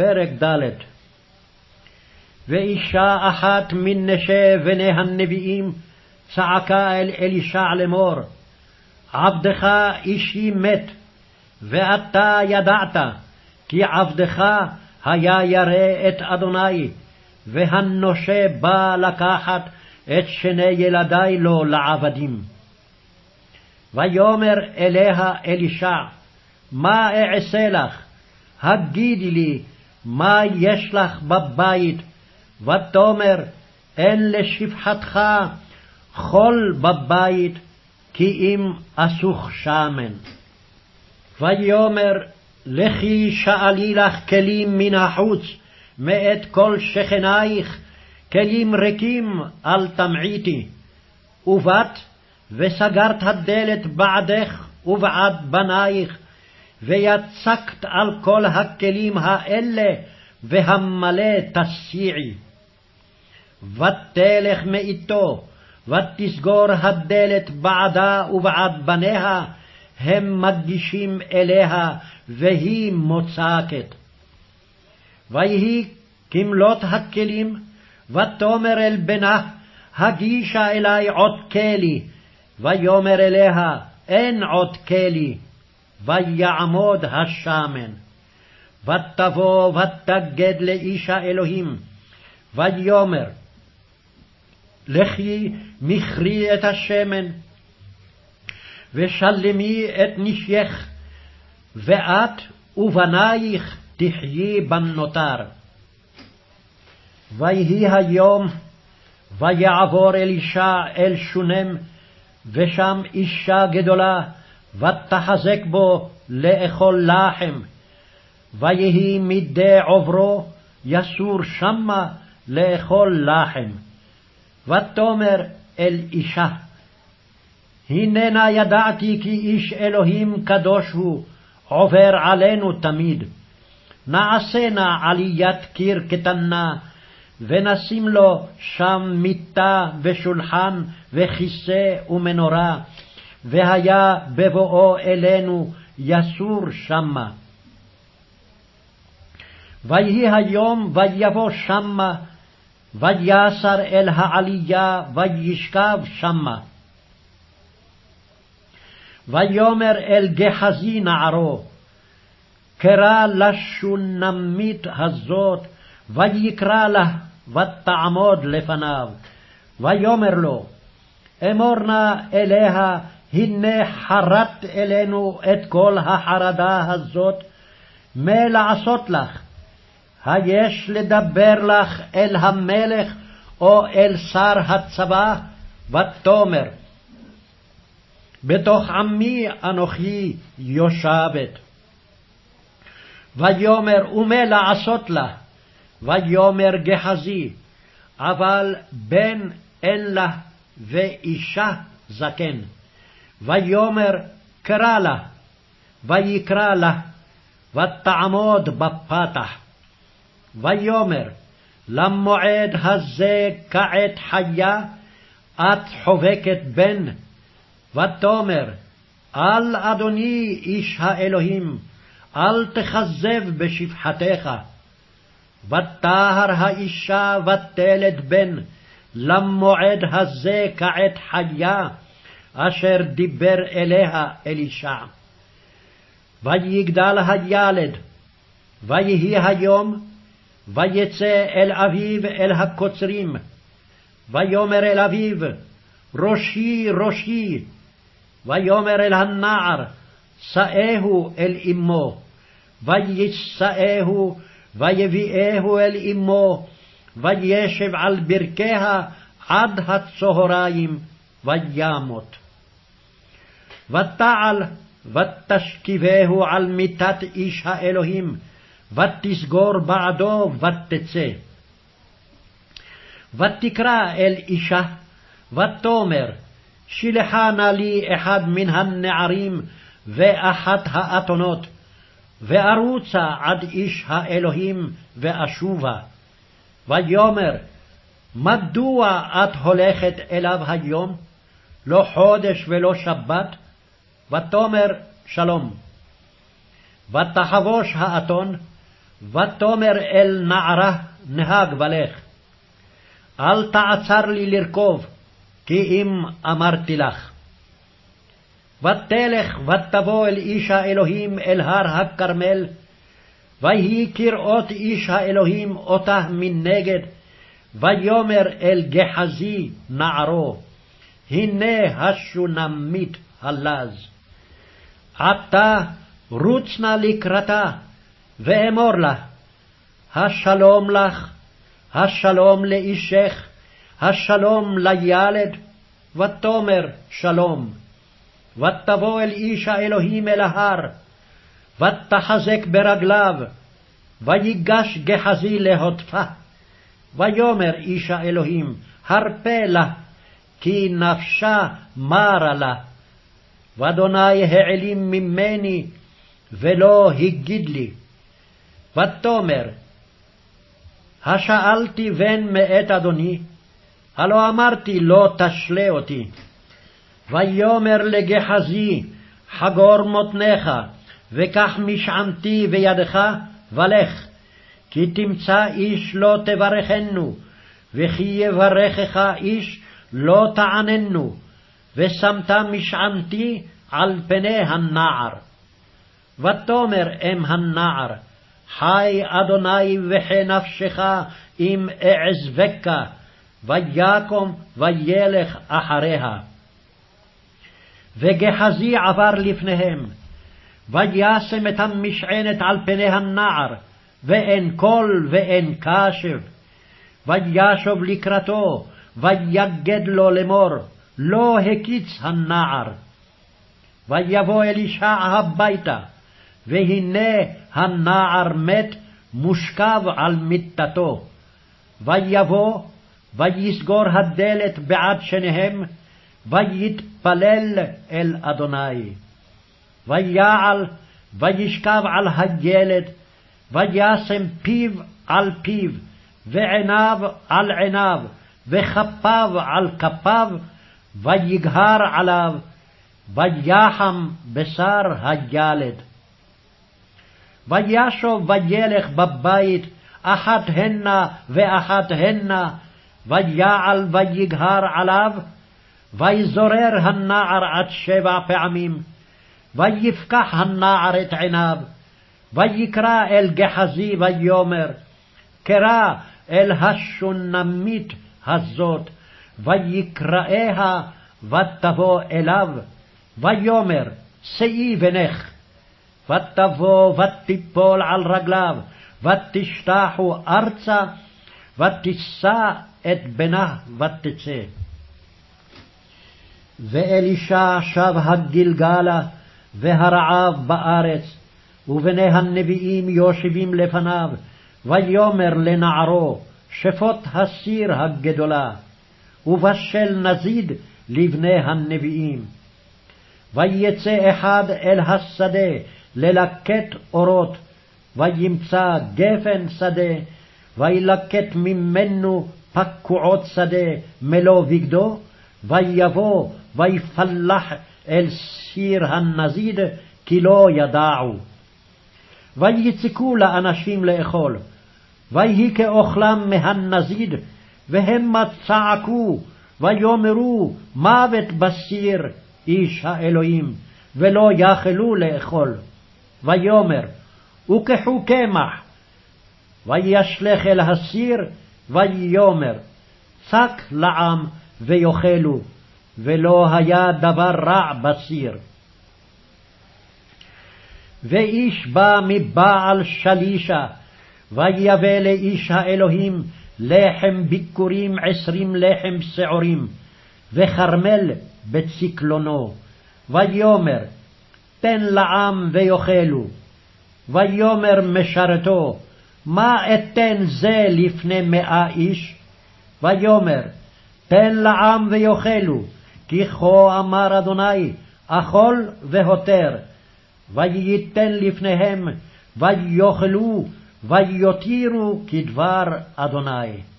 פרק ד' ואישה אחת מנשי בני הנביאים צעקה אל אלישע לאמור, עבדך אישי מת, ואתה ידעת, כי עבדך היה ירא את אדוני, והנושה בא לקחת את שני ילדי לו לעבדים. ויאמר אליה אלישע, מה אעשה לך? הגידי לי, מה יש לך בבית? ותאמר, אין לשפחתך חול בבית, כי אם אסוך שמן. ויאמר, לכי שאלי לך כלים מן החוץ, מאת כל שכנייך, כלים ריקים אל תמעיטי. ובאת, וסגרת הדלת בעדך ובעד בנייך, ויצקת על כל הכלים האלה, והמלא תסיעי. ותלך מאיתו, ותסגור הדלת בעדה ובעד בניה, הם מגישים אליה, והיא מוצקת. ויהי כמלות הכלים, ותאמר אל בנה, הגישה אלי עוד כלי, ויאמר אליה, אין עוד כלי, ויעמוד השמן. ותבוא ותגד לאיש האלוהים, ויאמר, לכי מכרי את השמן, ושלמי את נשייך, ואת ובנייך תחיי בנותר. ויהי היום, ויעבור אלישע אל שונם, ושם אישה גדולה, ותחזק בו לאכול לחם. ויהי מדי עוברו, יסור שמה לאכול לחם. ותאמר אל אישה, הננה ידעתי כי איש אלוהים קדוש הוא, עובר עלינו תמיד. נעשה נא עליית קיר קטנה, ונשים לו שם מיטה ושולחן וכיסא ומנורה, והיה בבואו אלינו יסור שמה. ויהי היום ויבוא שמה, ויסר אל העלייה, וישכב שמה. ויאמר אל גחזי נערו, קרא לשונמית הזאת, ויקרא לה, ותעמוד לפניו. ויאמר לו, אמור נא אליה, הנה חרת אלינו את כל החרדה הזאת, מה לעשות לך? היש לדבר לך אל המלך או אל שר הצבא? ותאמר, בתוך עמי אנוכי יושבת. ויאמר, ומה לעשות לה? ויאמר גחזי, אבל בן אין לה, ואישה זקן. ויאמר, קרא לה, ויקרא לה, ותעמוד בפתח. ויאמר, למועד הזה כעת חיה, את חובקת בן, ותאמר, אל אדוני איש האלוהים, אל תכזב בשפחתך. ותהר האישה ותלת בן, למועד הזה כעת חיה, אשר דיבר אליה אלישע. ויגדל הילד, ויהי היום, ויצא אל אביו אל הקוצרים, ויאמר אל אביו, ראשי ראשי, ויאמר אל הנער, שאהו אל אמו, וישאהו, ויביאהו אל אמו, וישב על ברכיה עד הצהריים, וימות. ותעל, ותשכיבהו על מיטת איש האלוהים, ותסגור בעדו, ותצא. ותקרא אל אישה, ותאמר, שלחה נא לי אחד מן הנערים ואחת האתונות, וארוצה עד איש האלוהים ואשובה. ויאמר, מדוע את הולכת אליו היום? לא חודש ולא שבת? ותאמר שלום. ותחבוש האתון, ותאמר אל נערה נהג ולך. אל תעצר לי לרכוב, כי אם אמרתי לך. ותלך ותבוא אל איש האלוהים אל הר הכרמל, ויהי כראות איש האלוהים אותה מנגד, ויאמר אל גחזי נערו, הנה השונמית הלז. עתה רוץ נא לקראתה, ואמור לה, השלום לך, השלום לאישך, השלום לילד, ותאמר שלום. ותבוא אל איש האלוהים אל ההר, ותחזק ברגליו, ויגש גחזי להוטפה. ויאמר איש האלוהים, הרפה לה, כי נפשה מרה לה. ואדוני העלים ממני, ולא הגיד לי. ותאמר, השאלתי בן מאת אדוני, הלא אמרתי לא תשלה אותי. ויאמר לגחזי, חגור מותניך, וקח משענתי בידך, ולך, כי תמצא איש לא תברכנו, וכי יברכך איש לא תעננו, ושמת משענתי על פני הנער. ותאמר אם הנער, חי אדוני וחי נפשך אם אעזבקה, ויקום וילך אחריה. וגחזי עבר לפניהם, וישם את המשענת על פני הנער, ואין קול ואין קשב. וישוב לקראתו, ויגד לו לאמור, לא הקיץ הנער. ויבוא אלישע הביתה, והנה הנער מת מושכב על מיטתו. ויבוא, ויסגור הדלת בעד שניהם, ויתפלל אל אדוני. ויעל, וישכב על הילד, וישם פיו על פיו, ועיניו על עיניו, וכפיו על כפיו, ויגהר עליו, ויחם בשר הילד. וישוב וילך בבית, אחת הנה ואחת הנה, ויעל ויגהר עליו, ויזורר הנער עד שבע פעמים, ויפקח הנער את עיניו, ויקרא אל גחזי ויאמר, קרא אל השונמית הזאת, ויקראיה ותבוא אליו, ויאמר, שאי בנך. ותבוא ותיפול על רגליו, ותשתחו ארצה, ותישא את בנה ותצא. ואלישע שב הגלגלה, והרעב בארץ, ובני הנביאים יושבים לפניו, ויאמר לנערו, שפוט הסיר הגדולה, ובשל נזיד לבני הנביאים. ויצא אחד אל השדה ללקט אורות, וימצא גפן שדה, וילקט ממנו פקועות שדה מלוא בגדו, ויבוא ויפלח אל סיר הנזיד, כי לא ידעו. ויצקו לאנשים לאכול, ויהי כאוכלם מהנזיד, והמה צעקו, ויאמרו מוות בסיר איש האלוהים, ולא יכלו לאכול. ויאמר, וקחו קמח, וישלך אל הסיר, ויאמר, צק לעם ויאכלו, ולא היה דבר רע בסיר. ואיש בא מבעל שלישה, ויבא לאיש האלוהים לחם ביכורים עשרים לחם שעורים, וכרמל בצקלונו. ויאמר, תן לעם ויאכלו. ויאמר משרתו, מה אתן זה לפני מאה איש? ויאמר, תן לעם ויאכלו, כי כה אמר אדוני, אכול והותר. וייתן לפניהם, ויאכלו, ויותירו כדבר אדוני.